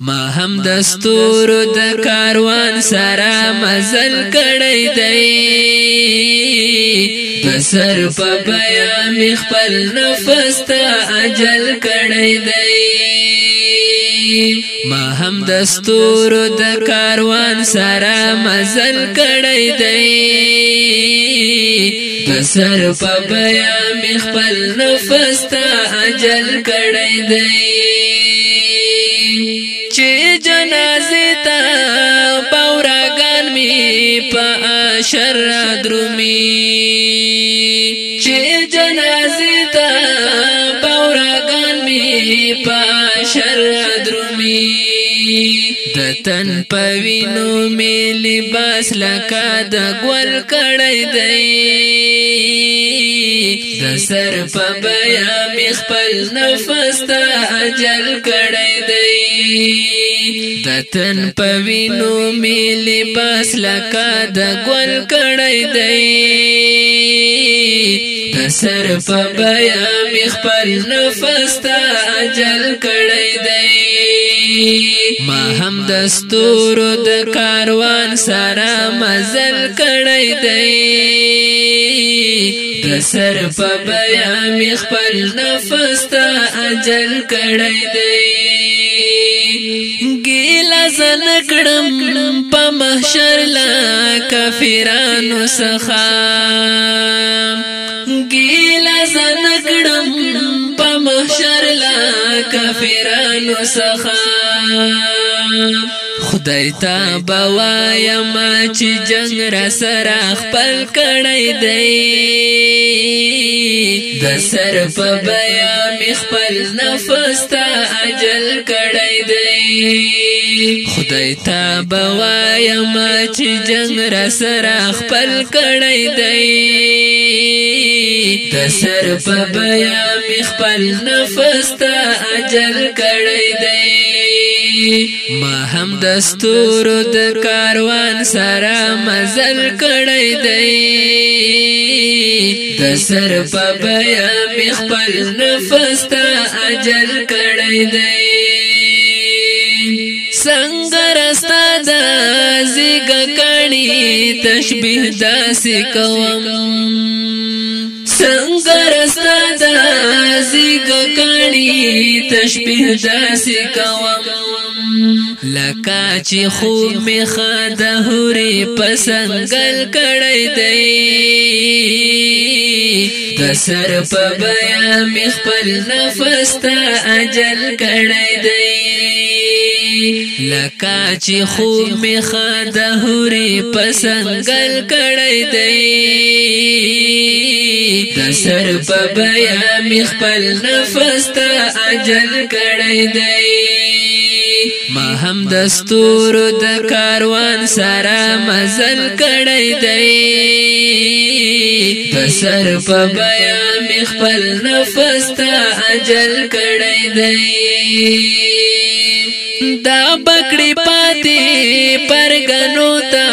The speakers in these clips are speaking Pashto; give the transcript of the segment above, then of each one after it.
ما هم دستور د کاروان سره مزل کړی دی د سر په بیان خپل نفس ته اجل کړی دی ما هم دستور د کاروان سره مزل کړی دی د سر په بیان خپل نفس ته اجل کړی دی جنازه تا پوراګان می په اشر درومي چې جنازه تا پوراګان می په اشر درومي د تن پوینو می لباس لکه د ګل کړی دی د سر په بیا می خپل نفس ته اجل کړی دی د تن په وینو می لباس لکه د ګل کړی دی د سر په بیا می خپل نفس ته اجل کړی دی ما هم د ستورو د کاروان سره مزل کړی دی د سر په بیان خپل نفس ته اجل کړی دی ګیلا زن کړم په محشر لا کافرانو څخه ګیلا زن کړم محشر لا کافرانو څخه خدای تا بوایم چې جنگ را سره خپل کړی دی د سر په بیا می خپل نفس تا اجل کړی دی خدای تا بوایم چې جنگ را سره خپل کړی دی د سر په بیا می خپل نفس ته اجل کړی دی ما هم د ستورو د کاروان سره مزل کړی دی د سر په بیا می خپل نفس ته اجل کړی دی څنګه رستا د زیګ کړي تشبيه داسې کوم داسې کړي تشبيه داسې کوم لکه چې خوب می خدا هوري پسنګل کړي دی د سر په بیا می خپل نفس ته اجل کړي دی لکه چې خو می خدهوري پسنګل کړی دی د سر په بیا می خپل نفس ته اجل کړی دی ما هم د ستورو د کاروان سره مزل کړی دی د سر په بیا می خپل نفس ته اجل کړی دی دا بکړی پاتې پرګنو ته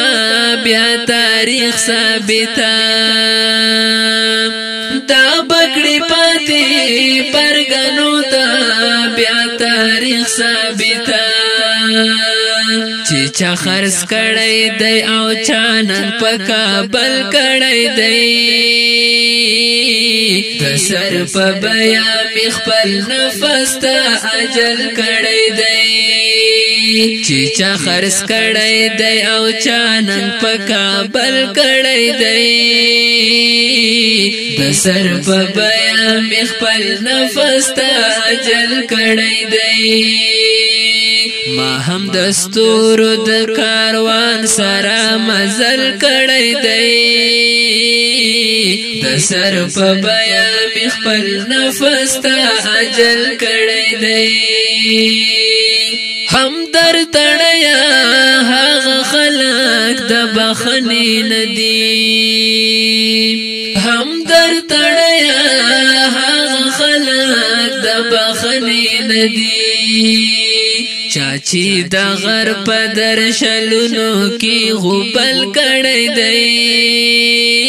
بیا تاریخ ثابتا دا بکړی پاتې پرګنو بیا تاریخ ثابتا چې چا خرڅ کړی دی او چا نن په کابل کړی دی د سر په بیا می خپل نفس ته اجل کړی دی چې چا خرڅ کړی دی او چا نن په کابل کړی دی د سر په بیا می خپل نفس ته جل کړی دی ما هم د ستورو د کاروان سره مزل کړی دی د سر په بیا می خپل نفس ته جل کړی دی هم در تړیا هغه خلق د بخنی ندی هم در تړیا هغه خلک د بخنې ندی چاچی د غر په درشلونو کې غبل کړی دی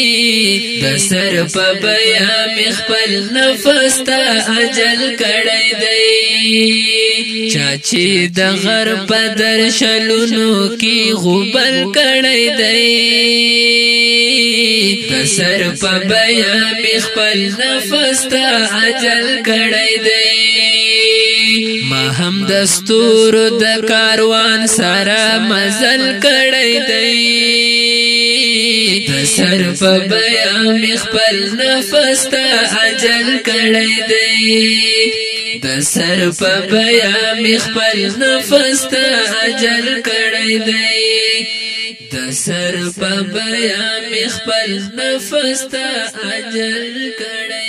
د سر په بیا می خپل نفس ته اجل کړی دی چاچی د غر په درشلونو کې غبل کړی دی د سر په بیا می خپل نفس ته اجل کړی دی ما هم د ستورو د کاروان سره مزل کړی دی د سر په بیا می خپل نفس ته اجل کړی دی د سر په بیا می خپل نفس ته اجل کړی دی د سر په بیا می خپل نفس ته اجل کړی